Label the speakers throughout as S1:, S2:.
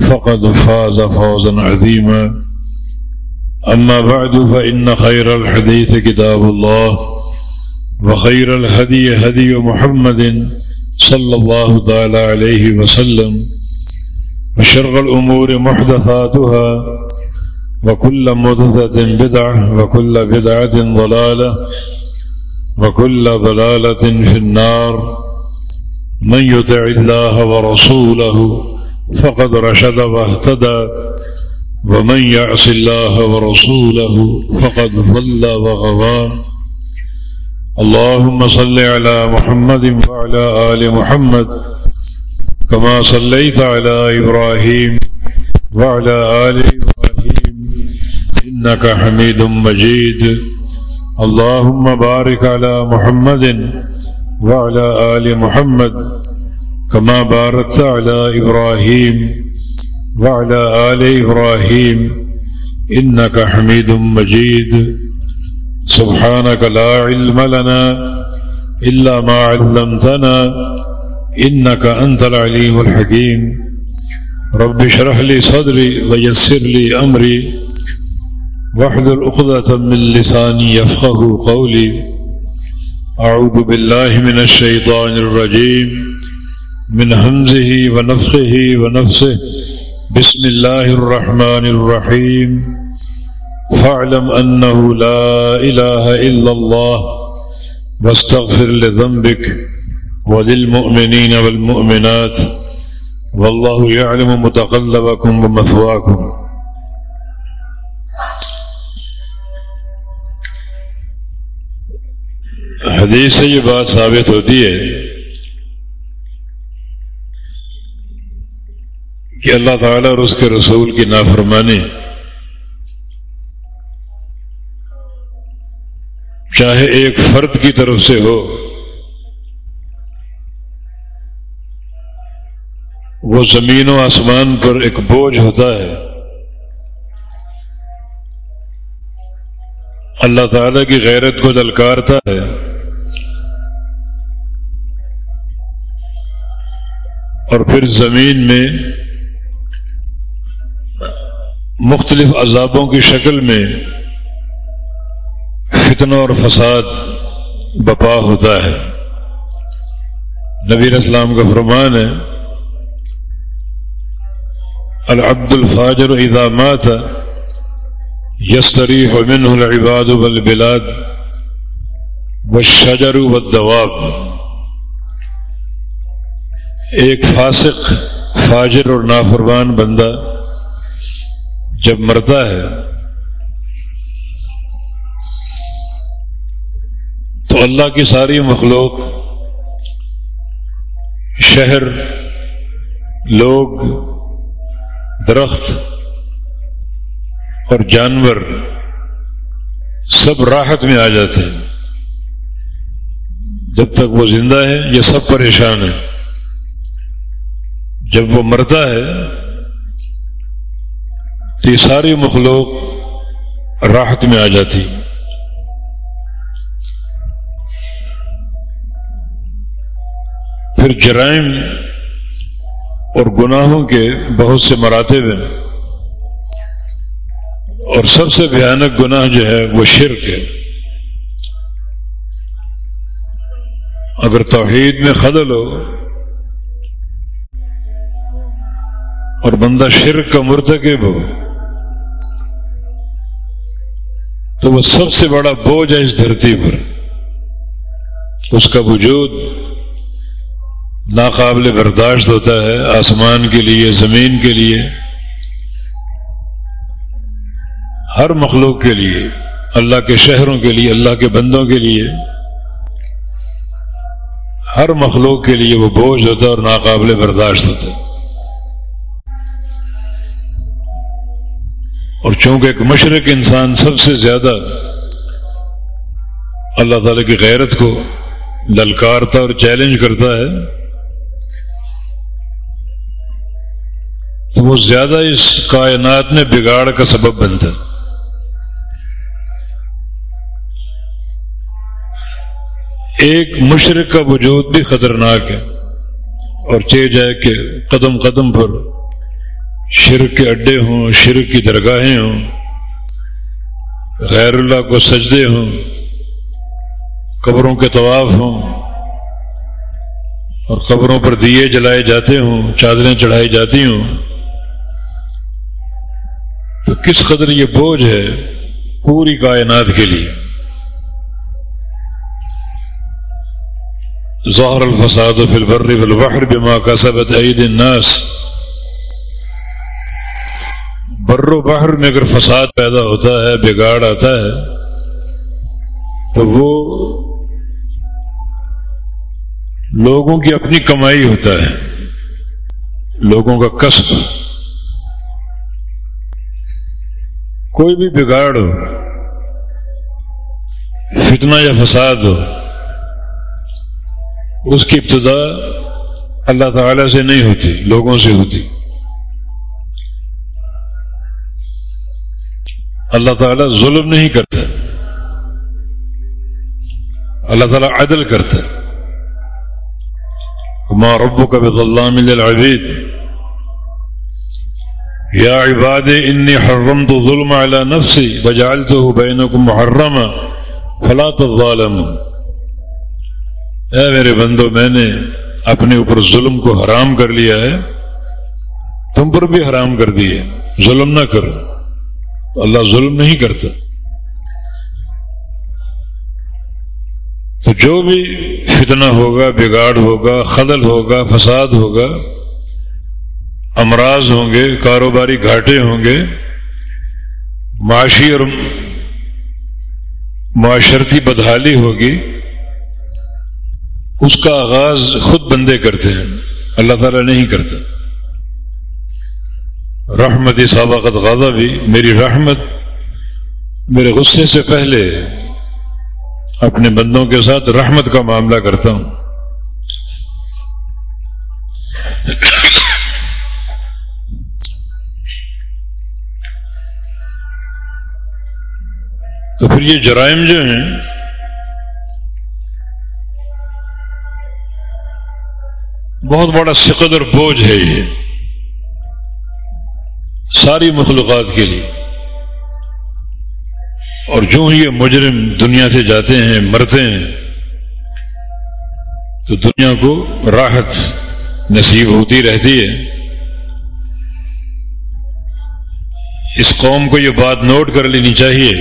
S1: فقد فاز فوزا عظيما. أما بعد، فإن خير الحديث كتاب الله، وخير الهدي هدي محمد صلى الله تعالى عليه وسلم، وشر الأمور محدثاتها، وكل محدثة بدعة، وكل بدعة ضلالة، وكل ضلالة في النار. من يطع الله ورسوله فقد رشد واهتدى، ومن يعص الله ورسوله فقد ضل وغضى. اللهم صل على محمد وعلى آل محمد، كما صليت على إبراهيم وعلى آل إبراهيم، إنك حميد مجيد. اللهم بارك على محمد وعلى آل محمد كما باركت على إبراهيم وعلى آل إبراهيم إنك حميد مجيد. سبحانك لا علم لنا إلا ما علمتنا إنك أنت العليم الحكيم. رب شرح لي صدري ويسر لي أمري. وحد الأخذة من لساني يفقه قولي. أعوذ بالله من الشيطان الرجيم. من همزه ونفخه ونفسه. بسم الله الرحمن الرحيم. فاعلم أنه لا إله إلا الله. واستغفر لذنبك وللمؤمنين والمؤمنات. والله يعلم متقلبكم ومثواكم. حدیث سے یہ بات ثابت ہوتی ہے کہ اللہ تعالیٰ اور اس کے رسول کی نافرمانی چاہے ایک فرد کی طرف سے ہو، وہ زمین و آسمان پر ایک بوجھ ہوتا ہے۔ اللہ تعالی کی غیرت کو دلکارتا ہے۔ اور پھر زمین میں مختلف عذابوں کی شکل میں فتنہ اور فساد بپا ہوتا ہے۔ نبی اسلام کا فرمان ہے، العبد الفاجر اذا مات یستریح منه العباد والبلاد والشجر والدواب۔ ایک فاسق، فاجر اور نافرمان بندہ جب مرتا ہے تو اللہ کی ساری مخلوق، شہر، لوگ، درخت اور جانور سب راحت میں آ جاتے ہیں۔ جب تک وہ زندہ ہے یہ سب پریشان ہیں۔ جب وہ مرتا ہے تو یہ ساری مخلوق راحت میں آ جاتی۔ پھر جرائم اور گناہوں کے بہت سے مراتب ہیں۔ اور سب سے بھیانک گناہ جو ہے وہ شرک ہے۔ اگر توحید میں خدل ہو اور بندہ شرک کا مرتکب ہو تو وہ سب سے بڑا بوجھ ہے اس دھرتی پر۔ اس کا وجود ناقابل برداشت ہوتا ہے آسمان کے لیے، زمین کے لیے، ہر مخلوق کے لیے، اللہ کے شہروں کے لیے، اللہ کے بندوں کے لیے۔ ہر مخلوق کے لیے وہ بوجھ ہوتا ہے اور ناقابل برداشت ہوتا ہے۔ اور چونکہ ایک مشرق انسان سب سے زیادہ اللہ تعالی کی غیرت کو للکارتا اور چیلنج کرتا ہے، تو وہ زیادہ اس کائنات میں بگاڑ کا سبب بنتا ہے۔ ایک مشرق کا وجود بھی خطرناک ہے اور چے جائے کہ قدم قدم پر شرک کے اڈے ہوں، شرک کی درگاہیں ہوں، غیر اللہ کو سجدے ہوں، قبروں کے طواف ہوں، اور قبروں پر دیے جلائے جاتے ہوں، چادریں چڑھائی جاتی ہوں۔ تو کس قدر یہ بوجھ ہے پوری کائنات کے لیے؟ ظہر الفساد فی البر والبحر بما کسبت عید الناس۔ بر و بحر میں اگر فساد پیدا ہوتا ہے، بگاڑ آتا ہے، تو وہ لوگوں کی اپنی کمائی ہوتا ہے، لوگوں کا کسب۔ کوئی بھی بگاڑ ہو، فتنہ یا فساد ہو، اس کی ابتدا اللہ تعالی سے نہیں ہوتی، لوگوں سے ہوتی۔ اللہ تعالیٰ ظلم نہیں کرتا اللہ تعالیٰ عدل کرتا ما ربو کا بد اللہ العبید یا عباد انی حرم تو ظلم علی نفسی بجالت بینکم محرم فلا تظالموا اے میرے بندو میں نے اپنے اوپر ظلم کو حرام کر لیا ہے تم پر بھی حرام کر دیے ظلم نہ کرو اللہ ظلم نہیں کرتا۔ تو جو بھی فتنہ ہوگا، بگاڑ ہوگا خدل ہوگا، فساد ہوگا، امراض ہوں گے، کاروباری گھاٹے ہوں گے، معاشی اور معاشرتی بدحالی ہوگی، اس کا آغاز خود بندے کرتے ہیں۔ اللہ تعالیٰ نہیں کرتا۔ رحمت سابقت غذا بھی میری رحمت، میرے غصے سے پہلے اپنے بندوں کے ساتھ رحمت کا معاملہ کرتا ہوں۔ تو پھر یہ جرائم جو ہیں، بہت بڑا سقد اور بوجھ ہے یہ۔ ساری مخلوقات کے لیے۔ اور جو یہ مجرم دنیا سے جاتے ہیں، مرتے ہیں، تو دنیا کو راحت نصیب ہوتی رہتی ہے۔ اس قوم کو یہ بات نوٹ کر لینی چاہیے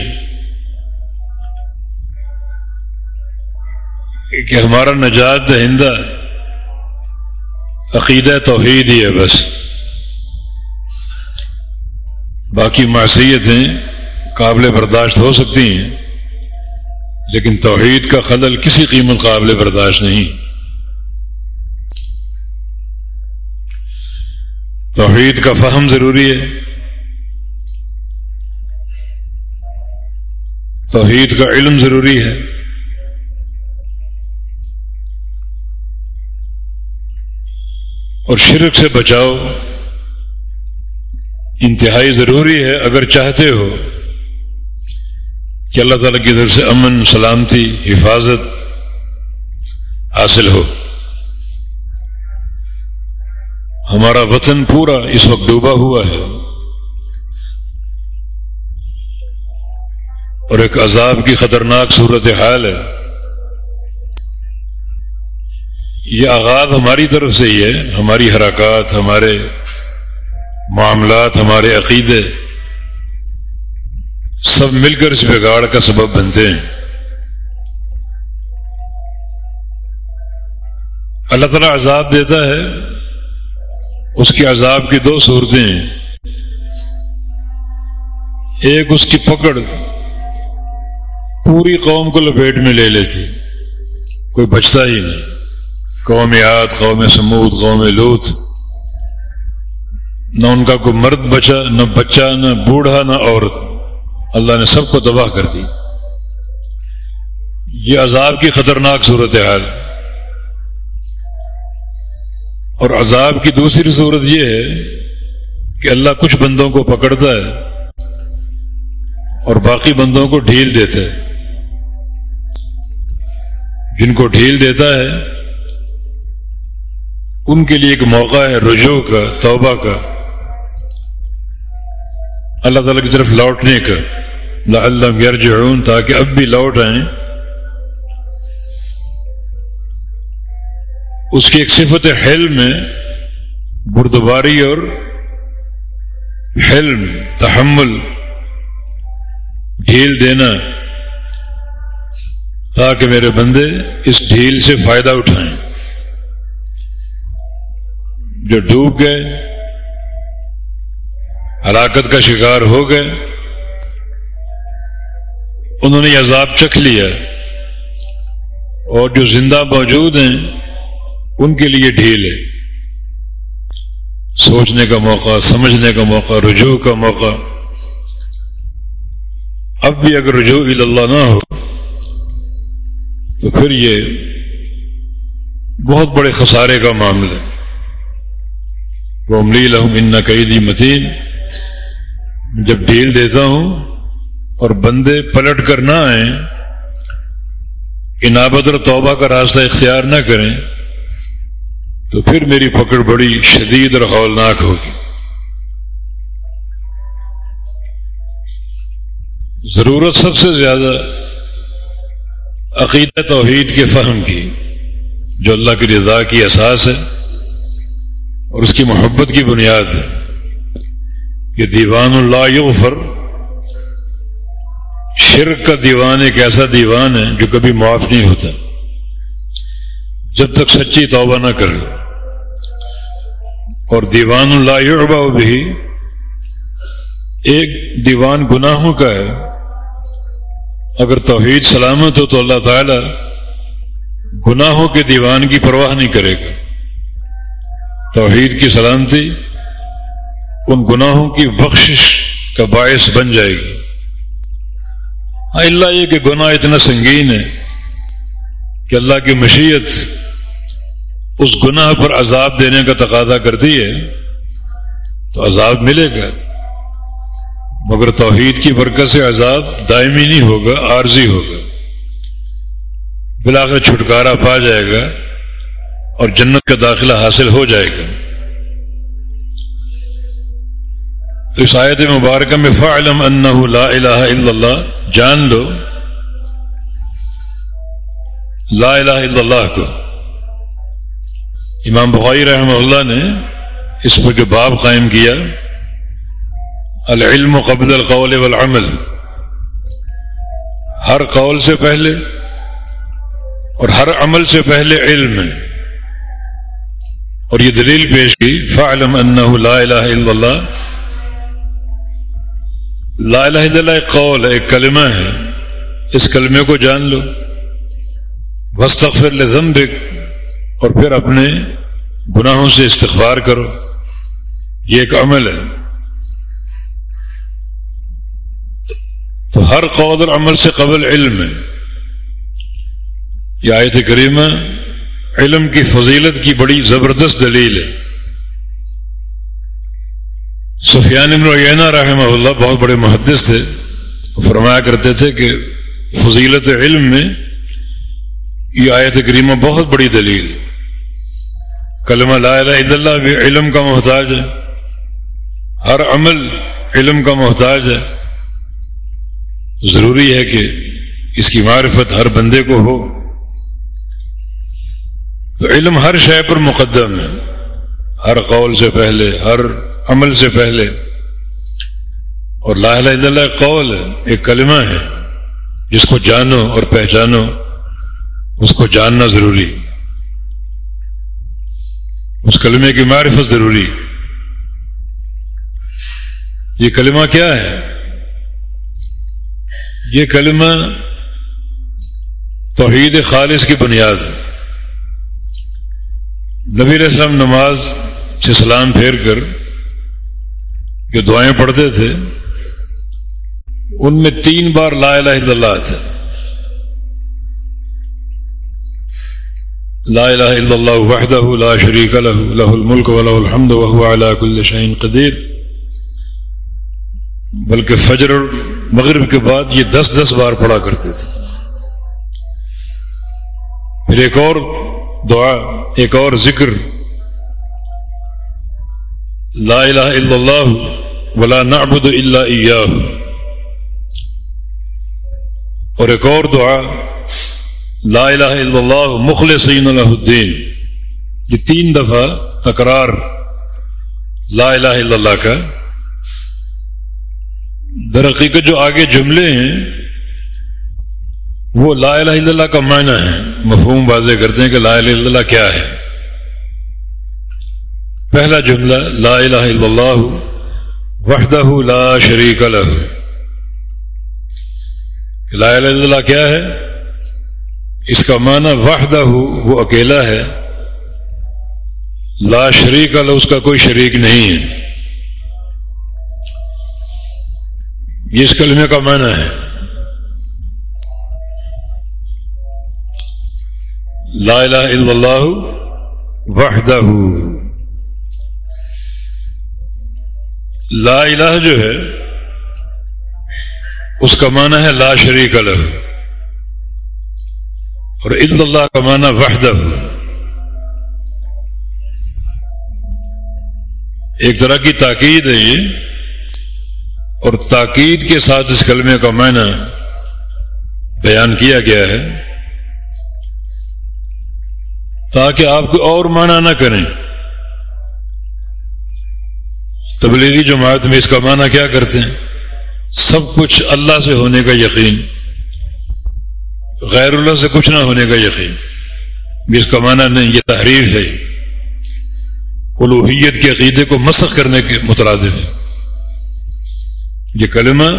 S1: کہ ہمارا نجات دہندہ عقیدہ توحید ہی ہے بس۔ باقی معصیتیں قابل برداشت ہو سکتی ہیں، لیکن توحید کا خلل کسی قیمت قابل برداشت نہیں۔ توحید کا فہم ضروری ہے۔ توحید کا علم ضروری ہے۔ اور شرک سے بچاؤ۔ انتہائی ضروری ہے اگر چاہتے ہو کہ اللہ تعالیٰ کی طرف سے امن، سلامتی، حفاظت حاصل ہو۔ ہمارا وطن پورا اس وقت ڈوبا ہوا ہے۔ اور ایک عذاب کی خطرناک صورت حال ہے۔ یہ آغاز ہماری طرف سے ہی ہے، ہماری حرکات، ہمارے معاملات ہمارے عقیدے سب مل کر اس بگاڑ کا سبب بنتے ہیں۔ اللہ تعالیٰ عذاب دیتا ہے۔ اس کے عذاب کی دو صورتیں ہیں۔ ایک اس کی پکڑ پوری قوم کو لپیٹ میں لے لیتی۔ کوئی بچتا ہی نہیں۔ قوم یاد، قوم سمود، قوم لوت۔ نہ ان کا کوئی مرد بچا، نہ بچہ، نہ بوڑھا، نہ عورت۔ اللہ نے سب کو تباہ کر دی۔ یہ عذاب کی خطرناک صورت حال۔ اور عذاب کی دوسری صورت یہ ہے کہ اللہ کچھ بندوں کو پکڑتا ہے اور باقی بندوں کو ڈھیل دیتا ہے۔ جن کو ڈھیل دیتا ہے، ان کے لیے ایک موقع ہے رجوع کا، توبہ کا۔ اللہ تعالیٰ کی طرف لوٹنے کا۔ اللہ یرجعون، تاکہ اب بھی لوٹ آئیں۔ اس کی ایک صفت حلم میں بردباری اور حلم، تحمل ڈھیل دینا۔ تاکہ میرے بندے اس ڈھیل سے فائدہ اٹھائیں۔ جو ڈوب گئے ہلاکت کا شکار ہو گئے۔ انہوں نے عذاب چکھ لیا۔ اور جو زندہ موجود ہیں، ان کے لیے ڈھیل ہے سوچنے کا موقع، سمجھنے کا موقع، رجوع کا موقع۔ اب بھی اگر رجوع اللہ نہ ہو، تو پھر یہ بہت بڑے خسارے کا معاملہ۔ وہ املی لہم ان قیدی متین جب ڈھیل دیتا ہوں اور بندے پلٹ کر نہ آئیں انابت اور توبہ کا راستہ اختیار نہ کریں، تو پھر میری پکڑ بڑی شدید اور ہولناک ہوگی۔ ضرورت سب سے زیادہ عقیدہ توحید کے فہم کی، جو اللہ کی رضا کی احساس ہے اور اس کی محبت کی بنیاد ہے۔ کہ دیوان اللہ یغفر، شرک کا دیوان ایک ایسا دیوان ہے جو کبھی معاف نہیں ہوتا۔ جب تک سچی توبہ نہ کرے۔ اور دیوان اللہ بھی ایک دیوان گناہوں کا ہے۔ اگر توحید سلامت ہو تو اللہ تعالی گناہوں کے دیوان کی پرواہ نہیں کرے گا۔ توحید کی سلامتی ان گناہوں کی بخشش کا باعث بن جائے گی۔ ہاں اللہ یہ کہ گناہ اتنا سنگین ہے کہ اللہ کی مشیت اس گناہ پر عذاب دینے کا تقاضا کرتی ہے تو عذاب ملے گا، مگر توحید کی برکت سے عذاب دائمی نہیں ہوگا، عارضی ہوگا۔ بلا کر چھٹکارا پا جائے گا اور جنت کا داخلہ حاصل ہو جائے گا۔ اس آیت مبارکہ میں فعلم انہ لا الہ الا اللہ جان لو۔ لا الہ الا اللہ کو۔ امام بخاری رحمہ اللہ نے اس پر جو باب قائم کیا، العلم قبل القول والعمل۔ ہر قول سے پہلے اور ہر عمل سے پہلے علم۔ ہے اور یہ دلیل پیش کی فعلم انہ لا الہ الا اللہ لا الہ الا اللہ ایک قول ہے، ایک کلمہ ہے۔ اس کلمے کو جان لو۔ وسطر لذنبک۔ اور پھر اپنے گناہوں سے استغفار کرو۔ یہ ایک عمل ہے۔ تو ہر قول اور عمل سے قبل علم ہے۔ یہ آیت کریمہ علم کی فضیلت کی بڑی زبردست دلیل ہے۔ سفیان ابن رحمہ اللہ بہت بڑے محدث تھے فرمایا کرتے تھے کہ فضیلت علم میں یہ آیت کریمہ بہت بڑی دلیل کلمہ لا الہ الا اللہ بھی علم کا محتاج ہے، ہر عمل علم کا محتاج ہے۔ ضروری ہے کہ اس کی معرفت ہر بندے کو ہو۔ تو علم ہر شے پر مقدم ہے، ہر قول سے پہلے، ہر عمل سے پہلے۔ اور لا الہ الا اللہ قول ایک کلمہ ہے۔ جس کو جانو اور پہچانو، اس کو جاننا ضروری۔ اس کلمے کی معرفت ضروری۔ یہ کلمہ کیا ہے؟ یہ کلمہ توحید خالص کی بنیاد نبی علیہ السلام نماز سے سلام پھیر کر جو دعائیں پڑھتے تھے، ان میں تین بار لا الہ الا اللہ تھا۔ لا الہ الا اللہ وحدہ لا شریک له له الملک وله الحمد وهو على كل شيء قدیر۔ بلکہ فجر اور مغرب کے بعد یہ دس دس بار پڑھا کرتے تھے۔ پھر ایک اور دعا، ایک اور ذکر۔ لا الہ الا اللہ ولا نعبد الا ایاہ اور ایک اور دعا، لا الہ الا اللہ مخلصین له الدین. یہ تین دفعہ تکرار لا الہ الا اللہ کا. در حقیقت جو آگے جملے ہیں، وہ لا الہ الا اللہ کا معنی ہے۔ مفہوم واضح کرتے ہیں کہ لا الہ الا اللہ کیا ہے۔ پہلا جملہ، لا الہ الا اللہ وحدہ لا شریک لا الہ الا اللہ کیا ہے؟ اس کا معنی وحدہ وہ اکیلا ہے۔ لا شریک اللہ اس کا کوئی شریک نہیں ہے۔ یہ اس کلمے کا معنی ہے۔ لا الہ الا اللہ وحدہ لا الہ جو ہے، اس کا معنی ہے لا شریک الہ اور الا اللہ کا معنی وحدہ ایک طرح کی تاکید ہے یہ، اور تاکید کے ساتھ اس کلمے کا معنی بیان کیا گیا ہے۔ تاکہ آپ کو اور معنی نہ کریں۔ تبلیغی جماعت میں اس کا معنی کیا کرتے ہیں؟ سب کچھ اللہ سے ہونے کا یقین، غیر اللہ سے کچھ نہ ہونے کا یقین۔ اس کا معنی نہیں، یہ تحریر ہے۔ الوحیت کے عقیدے کو مسخ کرنے کے مترادف یہ کلمہ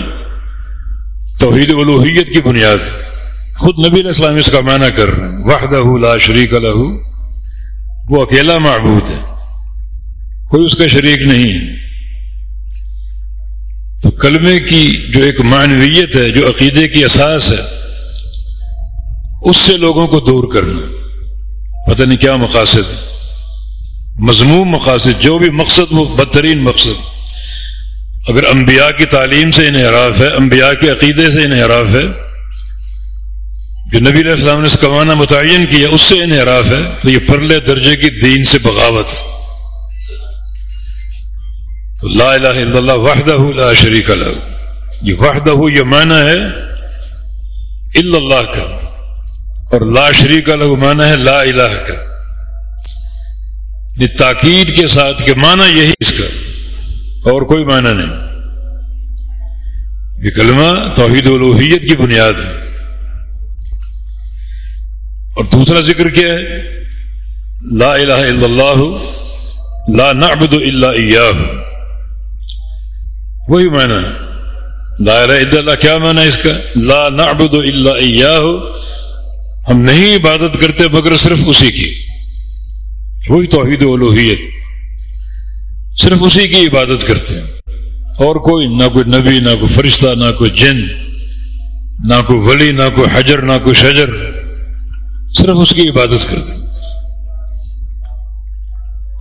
S1: توحید الوحیت کی بنیاد خود نبی علیہ السلام اس کا معنی کر رہے ہیں۔ وحدہ لا شریک الہ وہ اکیلا معبود ہے۔ کوئی اس کا شریک نہیں ہے۔ تو کلمے کی جو ایک معنویت ہے، جو عقیدے کی اساس ہے، اس سے لوگوں کو دور کرنا۔ پتہ نہیں کیا مقاصد ہے۔ مضموم مقاصد، جو بھی مقصد وہ بدترین مقصد۔ اگر انبیاء کی تعلیم سے انحراف ہے، انبیاء کے عقیدے سے انحراف ہے، جو نبی علیہ السلام نے اس کا متعین کیا، اس سے انحراف ہے، تو یہ پرلے درجے کی دین سے بغاوت۔ تو لا الہ الا اللہ وحدہ لا شریک اللہ یہ وحدہ یہ معنی ہے الا اللہ کا. اور لا شریک اللہ معنی ہے لا الہ کا. یعنی تاکید کے ساتھ کہ معنی یہی اس کا. اور کوئی معنی نہیں. یہ کلمہ توحید الوحیت کی بنیاد ہے. اور دوسرا ذکر کیا ہے؟ لا الہ الا اللہ، لا نعبد الا ایاہ. وہی معنی لا الہ الا اللہ، کیا معنی اس کا؟ لا نعبد الا ایاہ۔ ہم نہیں عبادت کرتے مگر صرف اسی کی۔ وہی توحید الوحیت صرف اسی کی عبادت کرتے ہیں۔ اور کوئی، نہ کوئی نبی، نہ کوئی فرشتہ، نہ کوئی جن، نہ کوئی ولی، نہ کوئی حجر، نہ کوئی شجر۔ صرف اس کی عبادت کرتے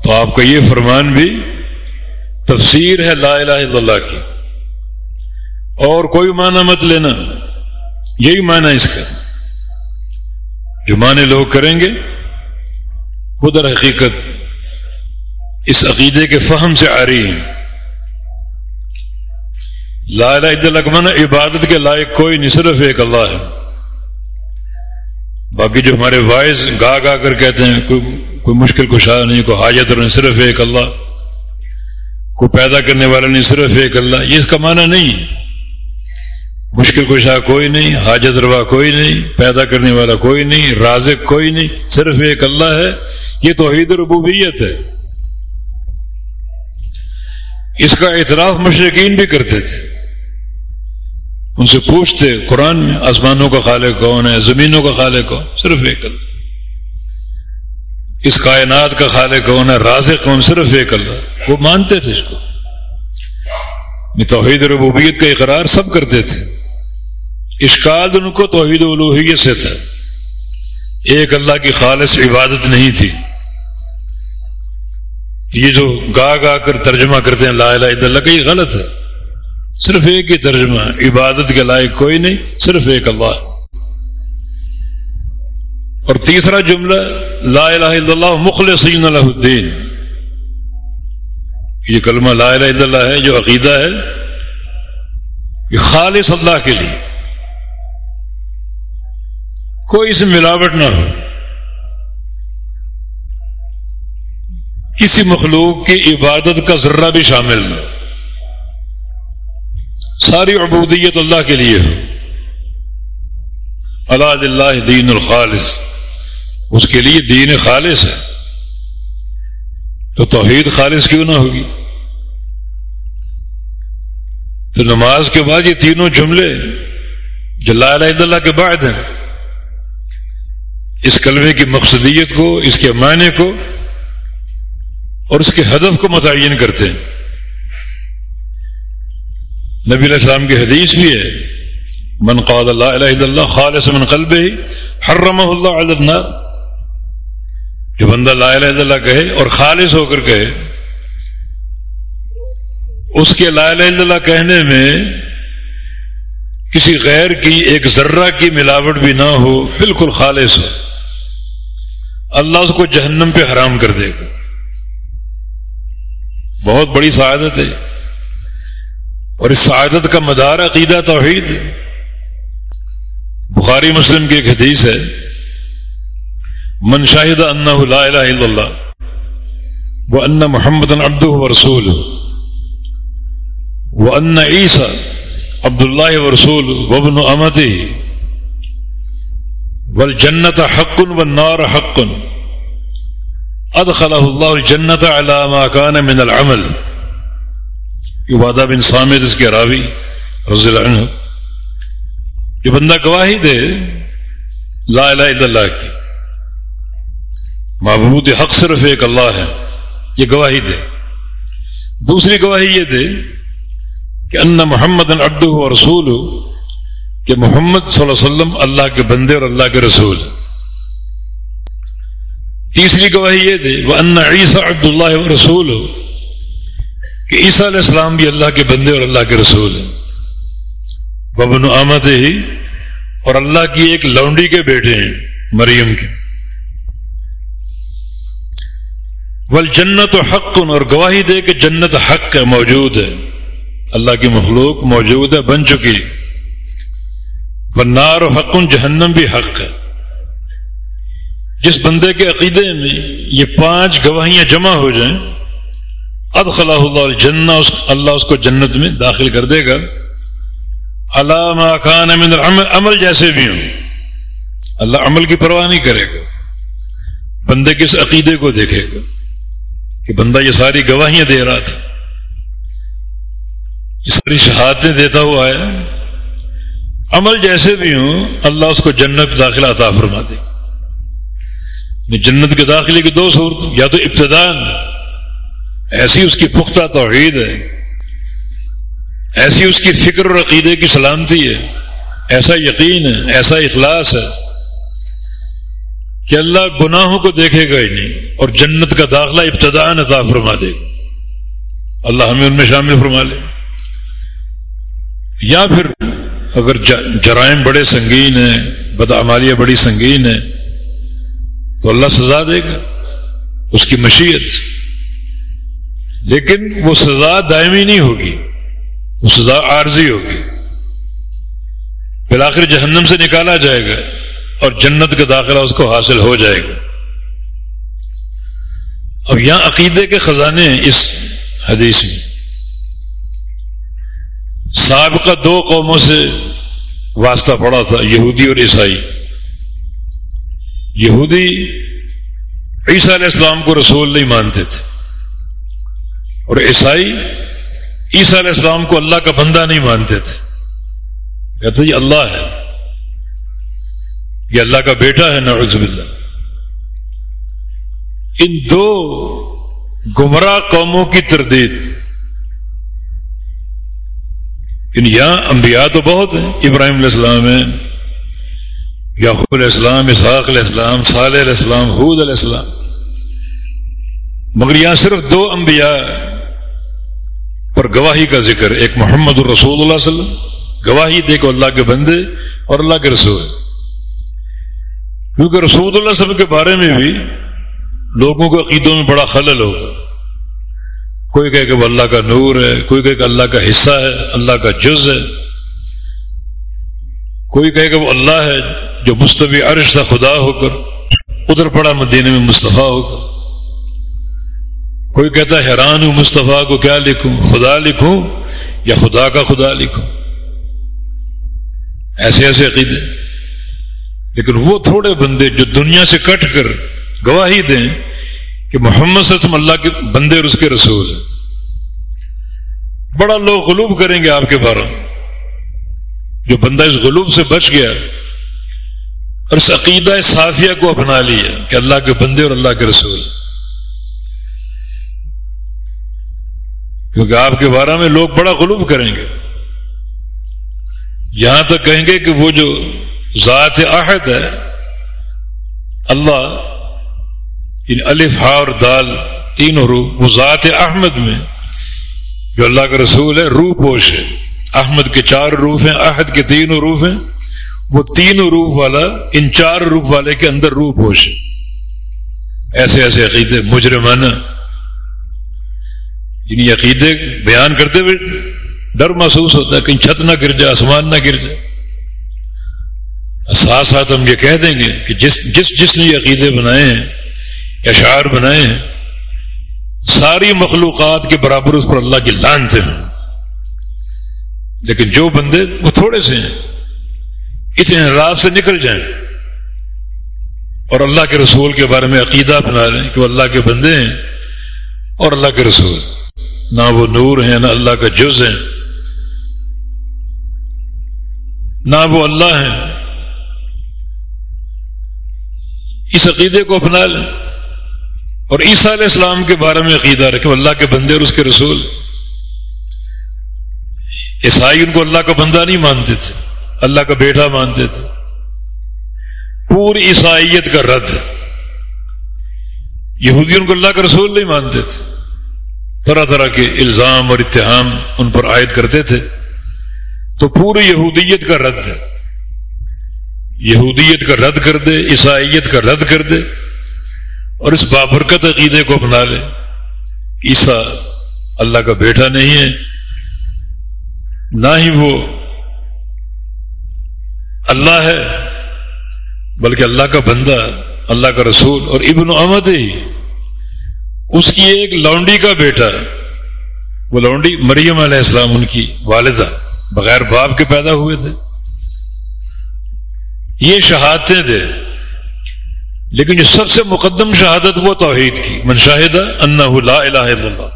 S1: تو آپ کا یہ فرمان بھی تفسیر ہے لا الہ الا اللہ کی۔ اور کوئی معنی مت لینا۔ یہی معنی اس کا۔ جو معنی لوگ کریں گے خود حقیقت اس عقیدے کے فہم سے آ رہی ہیں۔ لا الہ الا اللہ من عبادت کے لائق کوئی نہیں، صرف ایک اللہ ہے۔ باقی جو ہمارے وائز گا گا کر کہتے ہیں، کوئی کوئی مشکل کشا نہیں، کوئی حاجت نہیں، صرف ایک اللہ۔ کوئی پیدا کرنے والا نہیں، صرف ایک اللہ۔ یہ اس کا معنی نہیں۔ مشکل کشا کوئی نہیں، حاجت روا کوئی نہیں، پیدا کرنے والا کوئی نہیں، رازق کوئی نہیں، صرف ایک اللہ ہے۔ یہ توحید ربوبیت ہے۔ اس کا اعتراف مشرقین بھی کرتے تھے۔ ان سے پوچھتے، قرآن میں آسمانوں کا خالق کون ہے، زمینوں کا خالق کون؟ صرف ایک اللہ۔ اس کائنات کا خالق کون ہے؟ رازق کون؟ صرف ایک اللہ۔ وہ مانتے تھے اس کو۔ توحید ربوبیت کا اقرار سب کرتے تھے۔ اشکال ان کو توحید الوحیت سے تھا۔ ایک اللہ کی خالص عبادت نہیں تھی۔ یہ جو گا گا کر ترجمہ کرتے ہیں، لا الہ الا اللہ کا یہ غلط ہے۔ صرف ایک ہی ترجمہ عبادت کے لائق کوئی نہیں، صرف ایک اللہ۔ اور تیسرا جملہ، لا الہ الا اللہ مخلصین اللہ الدین. یہ کلمہ لا الہ الا اللہ ہے، جو عقیدہ ہے، یہ خالص اللہ کے لیے۔ کوئی اس میں ملاوٹ نہ ہو۔ کسی مخلوق کی عبادت کا ذرہ بھی شامل نہ ساری عبودیت اللہ کے لیے ہو۔ اللہ اللہ دین الخالص۔ اس کے لیے دین خالص ہے۔ تو توحید خالص کیوں نہ ہوگی؟ تو نماز کے بعد یہ تینوں جملے جو لا الہ الا اللہ کے بعد ہیں، اس کلمے کی مقصدیت کو، اس کے معنی کو اور اس کے ہدف کو متعین کرتے ہیں۔ نبی علیہ السلام کی حدیث بھی ہے، من قال اللہ الہ الا اللہ خالص من قلب ہی حرم اللہ علی النار جو بندہ لا الہ الا اللہ کہے اور خالص ہو کر کہے، اس کے لا الہ الا اللہ کہنے میں کسی غیر کی ایک ذرہ کی ملاوٹ بھی نہ ہو، بالکل خالص ہو۔ اللہ اس کو جہنم پہ حرام کر دے گا۔ بہت بڑی سعادت ہے۔ اور اس سعادت کا مدار عقیدہ توحید بخاری مسلم کی ایک حدیث ہے۔ من شاہد انہ لا الہ الا اللہ وہ ان محمد عبد و رسول وہ ان عیسیٰ عبد اللہ و رسول وبن امتی و جنت حقن و نار حقن ادخلہ اللہ جنت علامہ کان من العمل عبادہ بن سامد اس کے راوی رضی اللہ عنہ یہ بندہ گواہی دے لا الہ الا اللہ کی معبود حق صرف ایک اللہ ہے، یہ گواہی دے۔ دوسری گواہی یہ دے کہ ان محمد عبد و رسول کہ محمد صلی اللہ علیہ وسلم اللہ کے بندے اور اللہ کے رسول۔ تیسری گواہی یہ دے وہ ان عیسیٰ عبد اللہ و رسول کہ عیسیٰ علیہ السلام بھی اللہ کے بندے اور اللہ کے رسول ہیں۔ ببن آمد ہی اور اللہ کی ایک لونڈی کے بیٹے ہیں، مریم کے۔ ول جنت و حق اور گواہی دے کہ جنت حق ہے موجود ہے۔ اللہ کی مخلوق موجود ہے، بن چکی۔ وہ نار و حق جہنم بھی حق ہے۔ جس بندے کے عقیدے میں یہ پانچ گواہیاں جمع ہو جائیں ادخلا اللہ اللہ اس کو جنت میں داخل کر دے گا۔ علامہ خان عمل جیسے بھی ہوں۔ اللہ عمل کی پرواہ نہیں کرے گا۔ بندے کس عقیدے کو دیکھے گا۔ کہ بندہ یہ ساری گواہیاں دے رہا تھا، یہ ساری شہادتیں دیتا ہوا ہے، عمل جیسے بھی ہوں، اللہ اس کو جنت داخلہ عطا فرما دے۔ جنت کے داخلے کی دو صورت یا تو ابتدان ایسی اس کی پختہ توحید ہے، ایسی اس کی فکر اور عقیدے کی سلامتی ہے، ایسا یقین ہے، ایسا اخلاص ہے۔ کہ اللہ گناہوں کو دیکھے گا ہی نہیں اور جنت کا داخلہ ابتدا عطا فرما دے گا۔ اللہ ہمیں ان میں شامل فرما لے۔ یا پھر اگر جرائم بڑے سنگین ہیں، بدعمالیاں بڑی سنگین ہیں، تو اللہ سزا دے گا، اس کی مشیت۔ لیکن وہ سزا دائمی نہیں ہوگی، وہ سزا عارضی ہوگی۔ بالآخر جہنم سے نکالا جائے گا۔ اور جنت کا داخلہ اس کو حاصل ہو جائے گا۔ اب یہاں عقیدے کے خزانے ہیں اس حدیث میں۔ سابقہ دو قوموں سے واسطہ پڑا تھا، یہودی اور عیسائی۔ یہودی عیسیٰ علیہ السلام کو رسول نہیں مانتے تھے۔ اور عیسائی عیسیٰ علیہ السلام کو اللہ کا بندہ نہیں مانتے تھے۔ کہتے یہ اللہ ہے۔ یہ اللہ کا بیٹا ہے، نعوذ باللہ۔ ان دو گمراہ قوموں کی تردید۔ ان یہاں انبیاء تو بہت ہیں، ابراہیم علیہ السلام ہیں، یعقوب علیہ السلام، اسحاق علیہ السلام، صالح علیہ السلام حود علیہ السلام۔ مگر یہاں صرف دو انبیاء پر گواہی کا ذکر، ایک محمد الرسول اللہ علیہ وسلم۔ گواہی دے کو اللہ کے بندے اور اللہ کے رسول کیونکہ رسول اللہ علیہ وسلم کے بارے میں بھی لوگوں کو عقیدوں میں بڑا خلل ہوگا کوئی کہے کہ وہ اللہ کا نور ہے، کوئی کہے کہ اللہ کا حصہ ہے، اللہ کا جز ہے۔ کوئی کہے کہ وہ اللہ ہے جو مستفی عرش تھا خدا ہو کر ادھر پڑا مدینے میں مصطفیٰ ہو کر۔ کوئی کہتا ہے حیران ہوں مصطفیٰ کو کیا لکھوں، خدا لکھوں یا خدا کا خدا لکھوں۔ ایسے ایسے عقیدے۔ لیکن وہ تھوڑے بندے جو دنیا سے کٹ کر گواہی دیں کہ محمد صلی اللہ اللہ کے بندے اور اس کے رسول ہیں۔ بڑا لوگ غلوب کریں گے آپ کے بارے جو بندہ اس غلوب سے بچ گیا اور اس عقیدہ صافیہ کو اپنا لیا کہ اللہ کے بندے اور اللہ کے رسول۔ کیونکہ آپ کے بارے میں لوگ بڑا غلوب کریں گے۔ یہاں تک کہیں گے کہ وہ جو ذات عہد ہے۔ اللہ ان الف، ہا اور دال تینوں روح، وہ ذات احمد میں، جو اللہ کا رسول ہے، روح پوش ہے۔ احمد کے چار روف ہیں عہد کے تینوں روف ہیں۔ وہ تینوں روح والا، ان چار روح والے کے اندر روح پوش ہے۔ ایسے ایسے عقیدے مجرمانہ یعنی عقیدے بیان کرتے ہوئے ڈر محسوس ہوتا ہے کہیں چھت نہ گر جائے، آسمان نہ گر جائے۔ ساتھ ساتھ ہم یہ کہہ دیں گے کہ جس جس جس نے یہ عقیدے بنائے ہیں یا شعر بنائے ہیں، ساری مخلوقات کے برابر اس پر اللہ کی لان تھے لیکن جو بندے وہ تھوڑے سے ہیں اس انحراف سے نکل جائیں اور اللہ کے رسول کے بارے میں عقیدہ بنا لیں کہ وہ اللہ کے بندے ہیں اور اللہ کے رسول۔ نہ وہ نور ہیں، نہ اللہ کا جز ہے نہ وہ اللہ ہیں۔ اس عقیدے کو اپنا لیں۔ اور عیسیٰ علیہ السلام کے بارے میں عقیدہ رکھے اللہ کے بندے اور اس کے رسول۔ عیسائی ان کو اللہ کا بندہ نہیں مانتے تھے۔ اللہ کا بیٹا مانتے تھے۔ پوری عیسائیت کا رد۔ یہودی ان کو اللہ کا رسول نہیں مانتے تھے۔ طرح طرح کے الزام اور اتحام ان پر عائد کرتے تھے۔ تو پوری یہودیت کا رد ہے۔ یہودیت کا رد کر دے، عیسائیت کا رد کر دے اور اس بابرکت عقیدے کو اپنا لے۔ عیسیٰ اللہ کا بیٹا نہیں ہے، نہ ہی وہ اللہ ہے، بلکہ اللہ کا بندہ، اللہ کا رسول اور ابن احمد ہی۔ اس کی ایک لونڈی کا بیٹا، وہ لونڈی مریم علیہ السلام، ان کی والدہ، بغیر باپ کے پیدا ہوئے تھے۔ یہ شہادتیں دے۔ لیکن جو سب سے مقدم شہادت وہ توحید کی۔ من شاہدہ لا الہ الا اللہ۔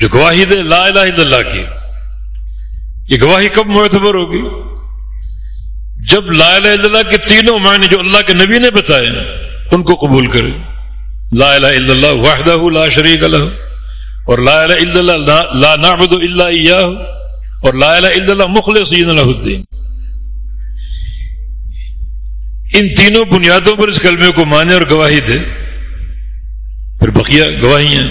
S1: جو گواہی دے لا الہ الا اللہ کی۔ یہ گواہی کب معتبر ہوگی؟ جب لا الہ الا اللہ کے تینوں معنی جو اللہ کے نبی نے بتائے ان کو قبول کرے لا الہ الا اللہ واحدہ لا شریک اللہ اور لا الہ الا اللہ لا نعبد الا ایاہ۔ اور لا الہ الا اللہ مخلصین له الدین۔ ان تینوں بنیادوں پر اس کلمے کو مانے اور گواہی دے۔ پھر بقیہ گواہیاں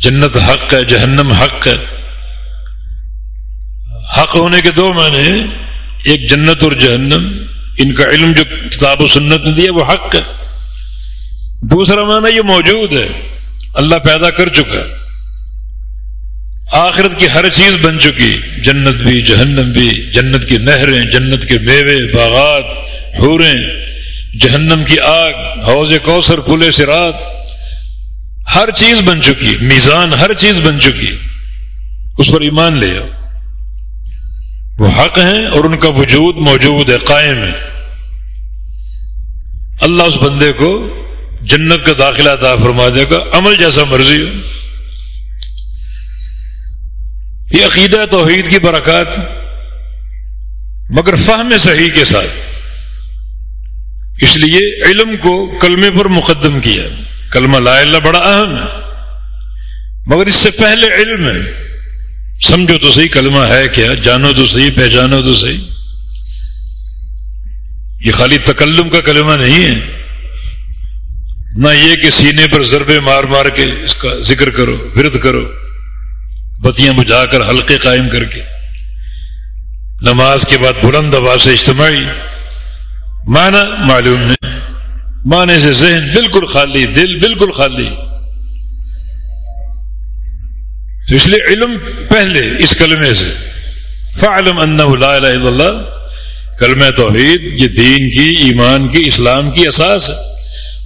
S1: جنت حق ہے، جہنم حق ہے۔ حق ہونے کے دو معنی ہیں۔ ایک جنت اور جہنم۔ ان کا علم جو کتاب و سنت نے دیا، وہ حق ہے۔ دوسرا معنی یہ موجود ہے۔ اللہ پیدا کر چکا آخرت کی ہر چیز بن چکی۔ جنت بھی، جہنم بھی، جنت کی نہریں، جنت کے میوے، باغات، حوریں، جہنم کی آگ، حوض کوثر پھولے سے رات ہر چیز بن چکی، میزان ہر چیز بن چکی۔ اس پر ایمان لے آؤ۔ وہ حق ہیں اور ان کا وجود موجود ہے، قائم ہے اللہ اس بندے کو جنت کا داخلہ تھا فرما دے گا، عمل جیسا مرضی ہو۔ یہ عقیدہ توحید کی برکات مگر فہم صحیح کے ساتھ۔ اس لیے علم کو کلمے پر مقدم کیا۔ کلمہ لا اللہ بڑا اہم ہے۔ مگر اس سے پہلے علم ہے۔ سمجھو تو صحیح کلمہ ہے کیا، جانو تو صحیح، پہچانو تو صحیح۔ یہ خالی تکلم کا کلمہ نہیں ہے۔ نہ یہ کہ سینے پر ضربے مار مار کے اس کا ذکر کرو، ورد کرو۔ بتیاں بجھا کر حلقے قائم کر کے۔ نماز کے بعد بلند آواز سے اجتماعی۔ معنی معلوم نہیں۔ معنی سے ذہن بالکل خالی، دل بالکل خالی۔ تو اس لیے علم پہلے اس کلمے سے۔ فعلم لا الہ الا اللہ۔ کلم توحید، یہ دین کی، ایمان کی، اسلام کی اساس ہے۔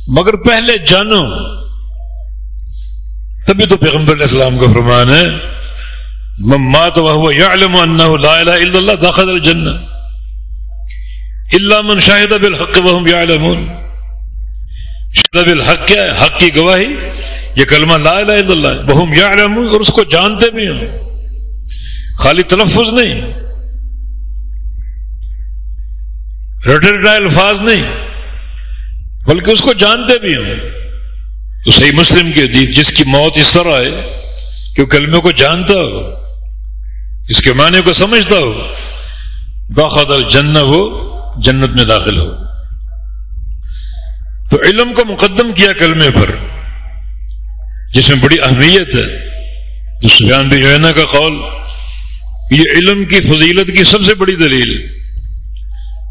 S1: مگر پہلے جانو۔ تبھی تو پیغمبر علیہ السلام کا فرمان ہے۔ مات وهو يعلم انه لا اله الا الله دخل الجنه الا من شهد بالحق وهم يعلمون. شهد بالحق کیا ہے، حق کی گواہی، یہ کلمہ لا الہ الا اللہ بہم یعلمون اور اس کو جانتے بھی ہیں۔ خالی تلفظ نہیں۔ رٹے رٹائے الفاظ نہیں، بلکہ اس کو جانتے بھی ہوں تو صحیح مسلم کے جس کی موت اس طرح ہے کہ وہ کلمے کو جانتا ہو۔ اس کے معنی کو سمجھتا ہو داخت الجن ہو، جنت میں داخل ہو۔ تو علم کو مقدم کیا کلمے پر، جس میں بڑی اہمیت ہے۔ جو سفیان بھی کا قول، یہ علم کی فضیلت کی سب سے بڑی دلیل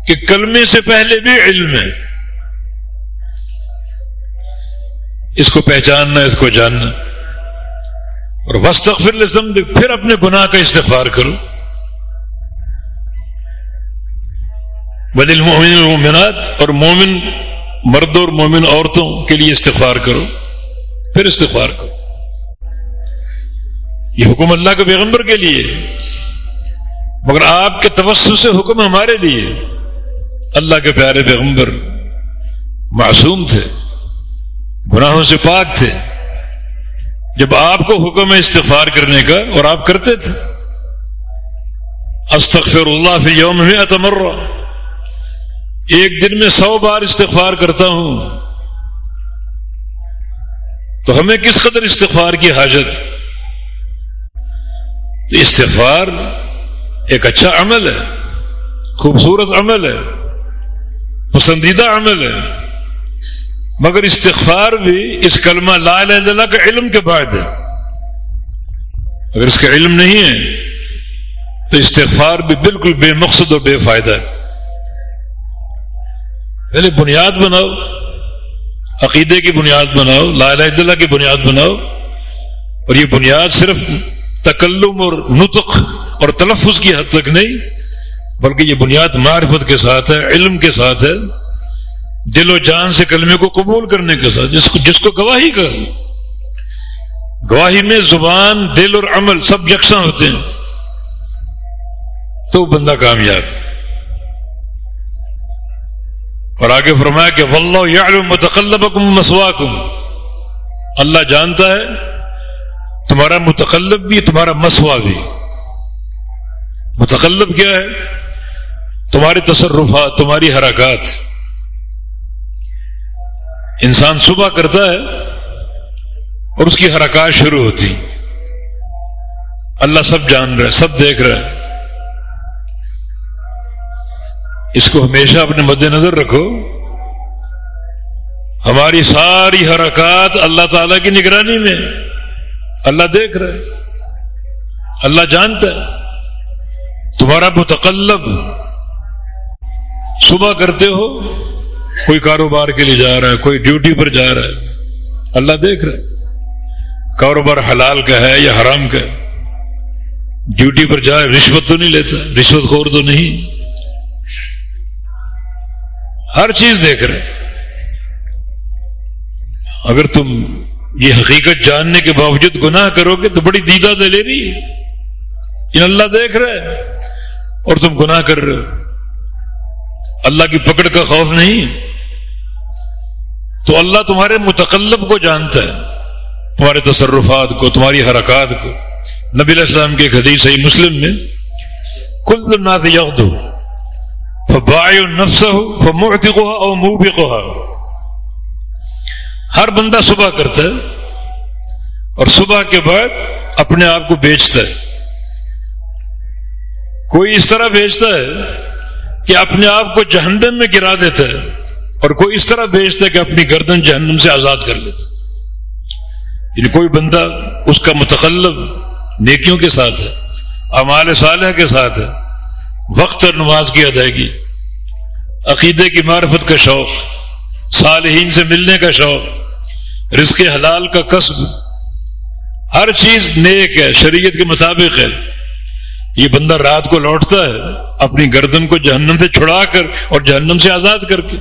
S1: کہ کلمے سے پہلے بھی علم ہے۔ اس کو پہچاننا، اس کو جاننا۔ اور وسطر لسم پھر اپنے گناہ کا استغفار کرو۔ بدل مومن المومنات اور مومن مرد اور مومن عورتوں کے لیے استغفار کرو، پھر استغفار کرو۔ یہ حکم اللہ کے پیغمبر کے لیے مگر آپ کے توسط سے حکم ہمارے لیے اللہ کے پیارے پیغمبر، معصوم تھے، گناہوں سے پاک تھے۔ جب آپ کو حکم ہے استغفار کرنے کا اور آپ کرتے تھے۔ استغفر اللہ فی یوم میں اتمر ایک دن میں سو بار استغفار کرتا ہوں۔ تو ہمیں کس قدر استغفار کی حاجت؟ تو استغفار ایک اچھا عمل ہے، خوبصورت عمل ہے، پسندیدہ عمل ہے۔ مگر استغفار بھی اس کلمہ لا الہ الا اللہ کے علم کے بعد ہے۔ اگر اس کا علم نہیں ہے، تو استغفار بھی بالکل بے مقصد اور بے فائدہ ہے۔ پہلے بنیاد بناؤ، عقیدے کی بنیاد بناؤ، لا الہ الا اللہ کی بنیاد بناؤ۔ اور یہ بنیاد صرف تکلم اور نطق اور تلفظ کی حد تک نہیں، بلکہ یہ بنیاد معرفت کے ساتھ ہے، علم کے ساتھ ہے۔ دل و جان سے کلمے کو قبول کرنے کے ساتھ، جس کو جس کو گواہی کا گواہی میں زبان، دل اور عمل سب یکساں ہوتے ہیں۔ تو بندہ کامیاب۔ اور آگے فرمایا کہ ولہ یا متقلب مسواکم۔ اللہ جانتا ہے، تمہارا متقلب بھی، تمہارا مسوا بھی۔ متقلب کیا ہے؟ تمہارے تصرفات، تمہاری حرکات۔ انسان صبح کرتا ہے اور اس کی حرکات شروع ہوتی اللہ سب جان رہا ہے، سب دیکھ رہا ہے۔ اس کو ہمیشہ اپنے مد نظر رکھو۔ ہماری ساری حرکات اللہ تعالی کی نگرانی میں۔ اللہ دیکھ رہا ہے۔ اللہ جانتا ہے۔ تمہارا متقلب۔ صبح کرتے ہو۔ کوئی کاروبار کے لیے جا رہا ہے، کوئی ڈیوٹی پر جا رہا ہے۔ اللہ دیکھ رہا ہے۔ کاروبار حلال کا ہے یا حرام کا ہے؟ ڈیوٹی پر جا رشوت تو نہیں لیتا۔ رشوت خور تو نہیں۔ ہر چیز دیکھ رہے اگر تم یہ حقیقت جاننے کے باوجود گناہ کرو گے تو بڑی دیدا دے رہی ہے اللہ دیکھ رہے اور تم گناہ کر رہے ہو۔ اللہ کی پکڑ کا خوف نہیں تو اللہ تمہارے متقلب کو جانتا ہے، تمہارے تصرفات کو، تمہاری حرکات کو۔ نبی علیہ السلام کے ایک حدیث ہے مسلم میں، کل نات یغد فباع نفس ہو فمعتقها او موبقها ہر بندہ صبح کرتا ہے اور صبح کے بعد اپنے آپ کو بیچتا ہے۔ کوئی اس طرح بیچتا ہے کہ اپنے آپ کو جہنم میں گرا دیتا ہے اور کوئی اس طرح بیچتا ہے کہ اپنی گردن جہنم سے آزاد کر لیتا یعنی کوئی بندہ اس کا متقلب نیکیوں کے ساتھ ہے امال صالح کے ساتھ ہے، وقت اور نماز کی ادائیگی، عقیدے کی معرفت کا شوق، صالحین سے ملنے کا شوق، رزق حلال کا قصب۔ ہر چیز نیک ہے، شریعت کے مطابق ہے۔ یہ بندہ رات کو لوٹتا ہے، اپنی گردن کو جہنم سے چھڑا کر اور جہنم سے آزاد کر کے۔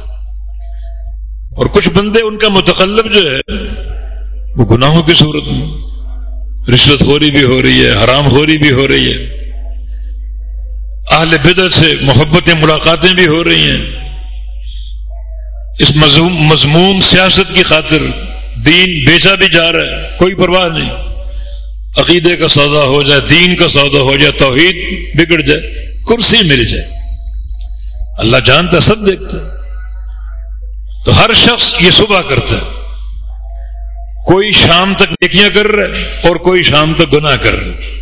S1: اور کچھ بندے ان کا متقلب جو ہے، وہ گناہوں کی صورت میں۔ رشوت خوری بھی ہو رہی ہے، حرام خوری بھی ہو رہی ہے۔ اہل بدر سے محبتیں، ملاقاتیں بھی ہو رہی ہیں۔ اس مضمون سیاست کی خاطر دین بیچا بھی جا رہا ہے، کوئی پرواہ نہیں۔ عقیدے کا سودا ہو جائے، دین کا سودا ہو جائے، توحید بگڑ جائے، کرسی مل جائے۔ اللہ جانتا سب دیکھتا تو ہر شخص یہ صبح کرتا ہے۔ کوئی شام تک نیکیاں کر رہا ہے اور کوئی شام تک گناہ کر رہا ہے۔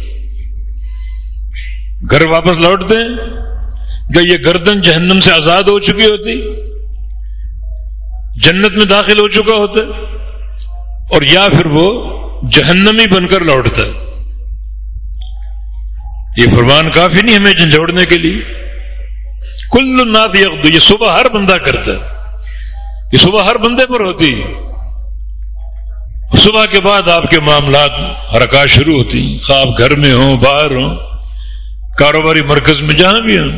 S1: گھر واپس لوٹتے ہیں۔ جب یہ گردن جہنم سے آزاد ہو چکی ہوتی، جنت میں داخل ہو چکا ہوتا ہے اور یا پھر وہ جہنمی بن کر لوٹتا ہے۔ یہ فرمان کافی نہیں ہمیں جھنجھوڑنے کے لیے۔ کل ناد یغدو، یہ صبح ہر بندہ کرتا ہے۔ یہ صبح ہر بندے پر ہوتی صبح کے بعد آپ کے معاملات حرکات شروع ہوتی خواب گھر میں ہوں، باہر ہوں، کاروباری مرکز میں جہاں بھی ہوں،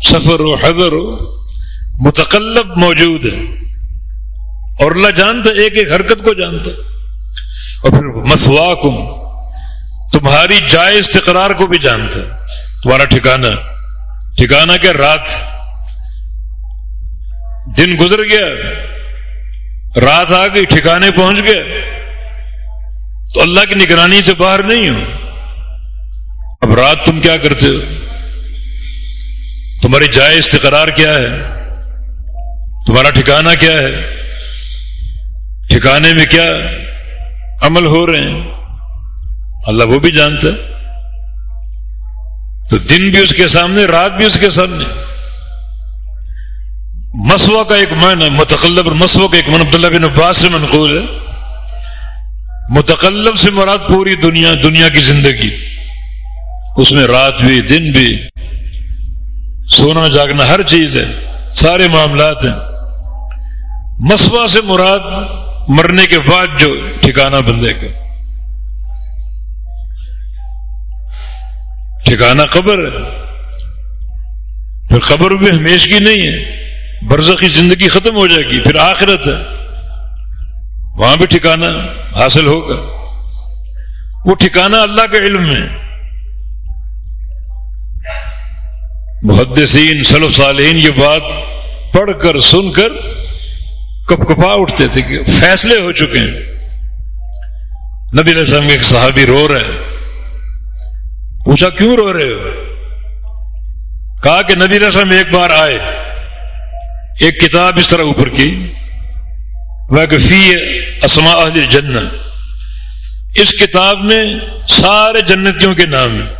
S1: سفر ہو، حضر ہو، متقلب موجود ہے۔ اور اللہ جانتا ایک ایک حرکت کو جانتا اور پھر مسواکم، تمہاری جائز استقرار کو بھی جانتا تمہارا ٹھکانا ٹھکانا کیا رات، دن گزر گیا، رات آ گئی، ٹھکانے پہنچ گئے۔ تو اللہ کی نگرانی سے باہر نہیں ہو۔ اب رات تم کیا کرتے ہو؟ تمہاری جائز استقرار کیا ہے؟ تمہارا ٹھکانا کیا ہے؟ ٹھکانے میں کیا عمل ہو رہے ہیں۔ اللہ وہ بھی جانتا ہے۔ تو دن بھی اس کے سامنے، رات بھی اس کے سامنے۔ مسوا کا ایک معنی، متقلب اور مسوا کا ایک من عبداللہ بن عباس سے منقول ہے۔ متقلب سے مراد پوری دنیا دنیا کی زندگی۔ اس میں رات بھی، دن بھی۔ سونا، جاگنا ہر چیز ہے۔ سارے معاملات ہیں۔ مسوا سے مراد مرنے کے بعد جو ٹھکانا بندے کا۔ ٹھکانا قبر ہے۔ پھر خبر بھی ہمیش کی نہیں ہے۔ برزخی زندگی ختم ہو جائے گی، پھر آخرت ہے۔ وہاں بھی ٹھکانا حاصل ہوگا۔ وہ ٹھکانا اللہ کے علم میں۔ محدثین، سلف صالحین، یہ بات پڑھ کر، سن کر کپ کپا اٹھتے تھے کہ فیصلے ہو چکے ہیں۔ نبی علیہ السلام کے ایک صحابی رو رہے پوچھا، کیوں رو رہے ہو؟ کہا کہ نبی علیہ السلام ایک بار آئے۔ ایک کتاب اس طرح اوپر کی۔ فی اسما اہل جن اس کتاب میں سارے جنتیوں کے نام ہیں۔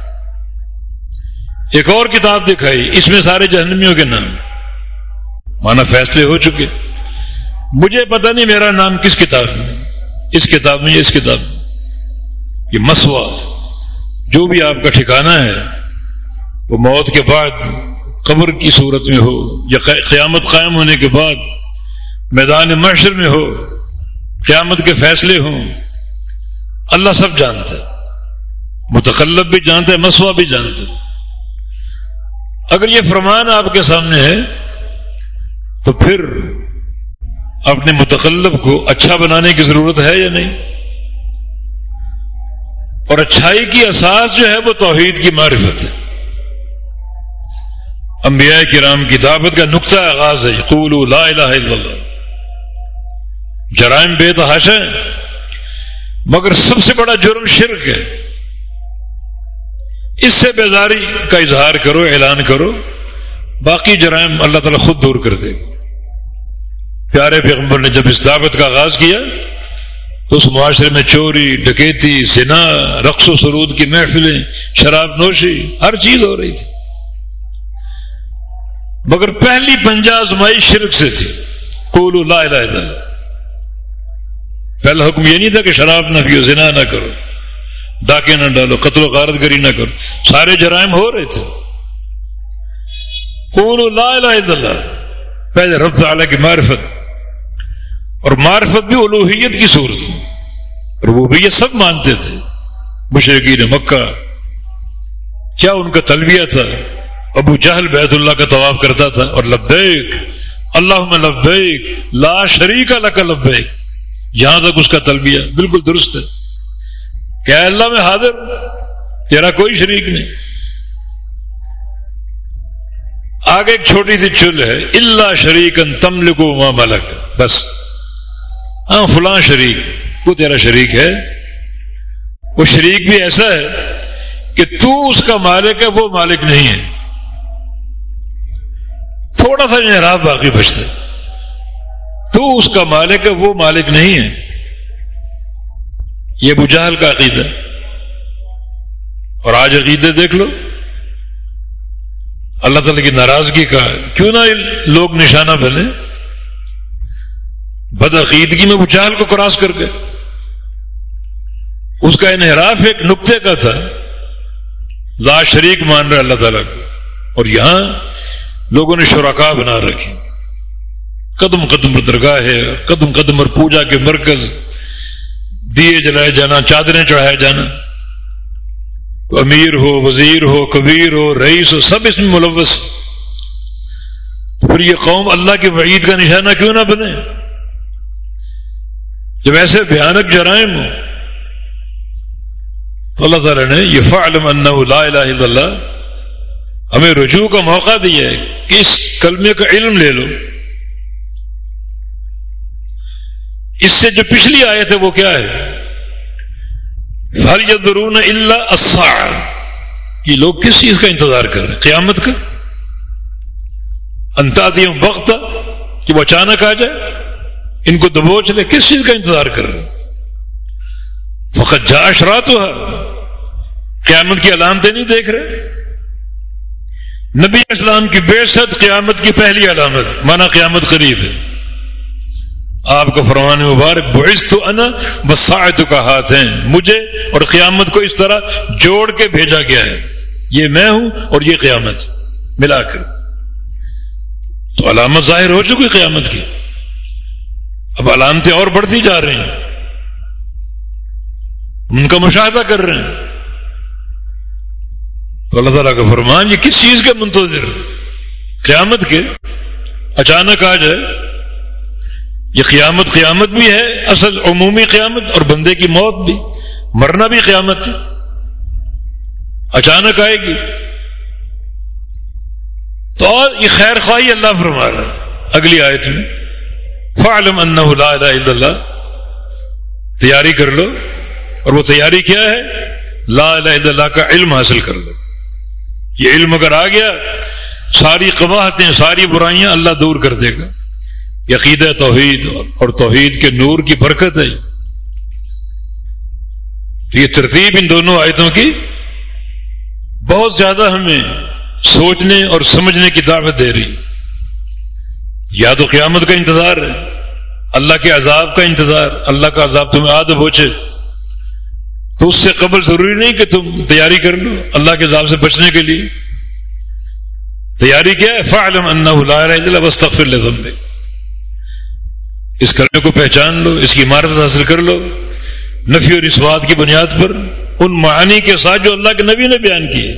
S1: ایک اور کتاب دکھائی، اس میں سارے جہنمیوں کے نام مانا فیصلے ہو چکے۔ مجھے پتہ نہیں میرا نام کس کتاب میں اس کتاب میں یا اس کتاب میں۔ یہ مسوا، جو بھی آپ کا ٹھکانا ہے، وہ موت کے بعد قبر کی صورت میں ہو یا قیامت قائم ہونے کے بعد میدان معاشر میں ہو، قیامت کے فیصلے ہوں، اللہ سب جانتا ہے۔ متخلب بھی جانتا ہے، مسوا بھی جانتا ہے۔ اگر یہ فرمان آپ کے سامنے ہے، تو پھر اپنے متقلب کو اچھا بنانے کی ضرورت ہے یا نہیں؟ اور اچھائی کی اساس جو ہے وہ توحید کی معرفت ہے۔ انبیاء کرام کی دعوت کا نقطہ آغاز ہے لا الہ الا اللہ۔ جرائم بے تحاش ہیں، مگر سب سے بڑا جرم شرک ہے۔ اس سے بیداری کا اظہار کرو، اعلان کرو، باقی جرائم اللہ تعالیٰ خود دور کر دے۔ پیارے پیغمبر نے جب اس دعوت کا آغاز کیا تو اس معاشرے میں چوری، ڈکیتی سنا رقص و سرود کی محفلیں، شراب نوشی، ہر چیز ہو رہی تھی۔ مگر پہلی پنجا آزمائی شرک سے تھی۔ کولو لا الہ الا اللہ۔ پہلا حکم یہ نہیں تھا کہ شراب نہ پیو، زنا نہ کرو۔ ڈاکے نہ ڈالو، قتل و غارت گری نہ کرو۔ سارے جرائم ہو رہے تھے۔ کولو لا الہ الا اللہ۔ پہلے رب تعالیٰ کی معرفت۔ اور معرفت بھی الوحیت کی صورت اور وہ بھی سب مانتے تھے۔ مشرقین مکہ۔ کیا ان کا تلبیہ تھا؟ ابو جہل بیت اللہ کا طواف کرتا تھا اور لبیک۔ اللہ میں لبیک۔ لا شریک اللہ کا لبیک۔ یہاں تک اس کا تلبیہ بالکل درست ہے۔ کیا اللہ میں حاضر؟ تیرا کوئی شریک نہیں۔ آگے ایک چھوٹی سی چل ہے۔ اللہ شریکن تم لکھو ملک۔ بس۔ ہاں فلاں شریک، وہ تیرا شریک ہے۔ وہ شریک بھی ایسا ہے کہ تو اس کا مالک ہے، وہ مالک نہیں ہے۔ تھوڑا سا جناب باقی بچتا ہے تو اس کا مالک ہے، وہ مالک نہیں ہے۔ یہ بجال کا عقیدہ۔ اور آج عقیدے دیکھ لو۔ اللہ تعالی کی ناراضگی کا کیوں نہ لوگ نشانہ بنے۔ بدعقیدگی میں بچال کو کراس کر کے اس کا انحراف ایک نقطے کا تھا۔ لا شریک مان رہا اللہ تعالیٰ کو۔ اور یہاں لوگوں نے شرکا بنا رکھی قدم قدم پر درگاہ ہے، قدم قدم پر پوجا کے مرکز۔ دیے جلائے جانا، چادریں چڑھایا جانا۔ امیر ہو، وزیر ہو، کبیر ہو، رئیس ہو، سب اس میں ملوث۔ تو پھر یہ قوم اللہ کے وعید کا نشانہ کیوں نہ بنے؟ جب ایسے بھیانک جرائم ہو تو اللہ تعالیٰ نے یہ فعلم لا الہ الا اللہ، ہمیں رجوع کا موقع دیا ہے اس کلمے کا علم لے لو۔ اس سے جو پچھلی آئے تھے وہ کیا ہے؟ فل یدرون اللہ یہ لوگ کس چیز کا انتظار کر رہے ہیں؟ قیامت کا؟ انتادی وقت کہ وہ اچانک آ جائے؟ ان کو دبوچ لے کس چیز کا انتظار کر رہے فقط جا اشرات ہوا قیامت کی علامتیں نہیں دیکھ رہے؟ نبی اسلام کی بے ست قیامت کی پہلی علامت، مانا قیامت قریب ہے۔ آپ کا فرمان مبارک بحث تو انا بسائت کا ہاتھ ہیں۔ مجھے اور قیامت کو اس طرح جوڑ کے بھیجا گیا ہے۔ یہ میں ہوں اور یہ قیامت، ملا کر۔ تو علامت ظاہر ہو چکی قیامت کی۔ اب علامتیں اور بڑھتی جا رہی ہیں۔ ان کا مشاہدہ کر رہے ہیں۔ تو اللہ تعالیٰ کا فرمان، یہ کس چیز کے منتظر؟ قیامت کے۔ اچانک آ جائے۔ یہ قیامت قیامت بھی ہے، اصل عمومی قیامت، اور بندے کی موت بھی۔ مرنا بھی قیامت ہے۔ اچانک آئے گی۔ تو یہ خیر خواہی اللہ فرما رہا ہے۔ اگلی آیت میں۔ فعلم لا الہ الا اللہ. تیاری کر لو. اور وہ تیاری کیا ہے؟ لا الہ الا اللہ کا علم حاصل کر لو. یہ علم اگر آ گیا، ساری قباہتیں ساری برائیاں اللہ دور کر دے گا. یقید توحید اور توحید کے نور کی برکت ہے. یہ ترتیب ان دونوں آیتوں کی بہت زیادہ ہمیں سوچنے اور سمجھنے کی دعوت دے رہی یا تو قیامت کا انتظار ہے۔ اللہ کے عذاب کا انتظار۔ اللہ کا عذاب تمہیں آد پہنچے۔ تو اس سے قبل ضروری نہیں کہ تم تیاری کر لو اللہ کے عذاب سے بچنے کے لیے۔ تیاری کیا ہے؟ فعلم اللہ وسطر اس کرنے کو پہچان لو، اس کی عمارت حاصل کر لو۔ نفی اور اس بات کی بنیاد پر ان معانی کے ساتھ جو اللہ کے نبی نے بیان کیے۔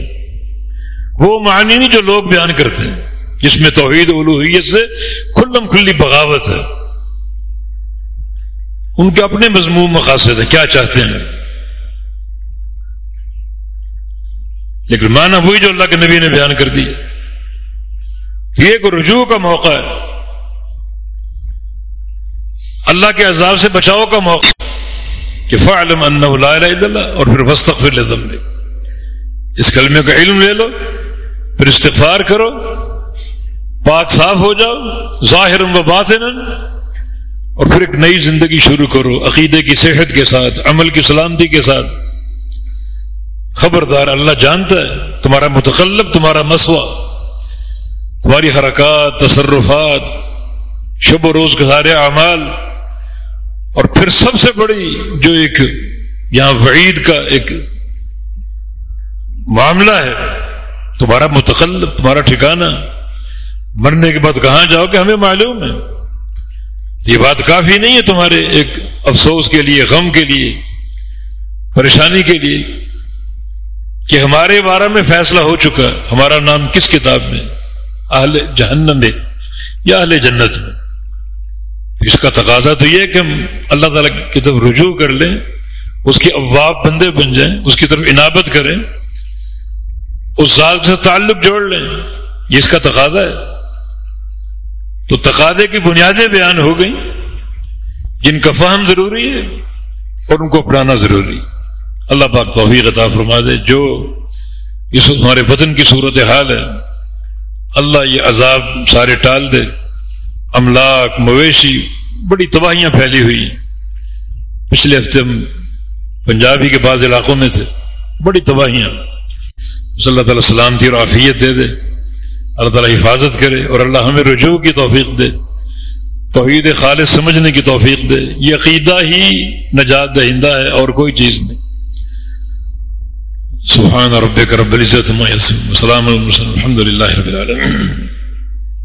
S1: وہ معنی نہیں جو لوگ بیان کرتے۔ ہیں جس میں توحید الوحیت سے کھلم کھلی بغاوت ہے۔ ان کے اپنے مضمون مقاصد ہے کیا چاہتے ہیں؟ لیکن مانا وہی جو اللہ کے نبی نے بیان کر دی۔ یہ ایک رجوع کا موقع ہے۔ اللہ کے عذاب سے بچاؤ کا موقع کہ فعلم ان لا الہ الا اللہ اور پھر وسطر لذنب اس کلمے کا علم لے لو، پھر استغفار کرو پاک صاف ہو جاؤ، ظاہر و باطن۔ اور پھر ایک نئی زندگی شروع کرو، عقیدے کی صحت کے ساتھ، عمل کی سلامتی کے ساتھ۔ خبردار، اللہ جانتا ہے، تمہارا متخلب تمہارا مسوا۔ تمہاری حرکات، تصرفات، شب و روز کے سارے اعمال۔ اور پھر سب سے بڑی جو ایک یہاں وعید کا ایک معاملہ ہے، تمہارا متخلب تمہارا ٹھکانہ۔ مرنے کے بعد کہاں جاؤ کہ ہمیں معلوم ہے؟ یہ بات کافی نہیں ہے تمہارے ایک افسوس کے لیے، غم کے لیے، پریشانی کے لیے کہ ہمارے بارے میں فیصلہ ہو چکا۔ ہمارا نام کس کتاب میں؟ اہل جہنم میں یا اہل جنت میں؟ اس کا تقاضا تو یہ کہ ہم اللہ تعالیٰ کی طرف رجوع کر لیں، اس کے ابواب بندے بن جائیں، اس کی طرف عنابت کریں، اس ذات سے تعلق جوڑ لیں۔ یہ اس کا تقاضا ہے۔ تو تقاضے کی بنیادیں بیان ہو گئیں، جن کا فہم ضروری ہے اور ان کو اپنانا ضروری اللہ پاک توفیق عطا فرما دے، جو اس ہمارے وطن کی صورت حال ہے، اللہ یہ عذاب سارے ٹال دے۔ املاک، مویشی بڑی تباہیاں پھیلی ہوئی پچھلے ہفتے ہم پنجابی کے بعض علاقوں میں تھے، بڑی تباہیاں۔ صلی اللہ تعالیٰ سلامتی اور عافیت دے دے۔ اللہ تعالیٰ حفاظت کرے اور اللہ ہمیں رجوع کی توفیق دے۔ توحید خالص سمجھنے کی توفیق دے۔ یہ عقیدہ ہی نجات دہندہ ہے اور کوئی چیز نہیں۔ سبحان ربک رب العزت السلام الحمد للہ رب العالمین۔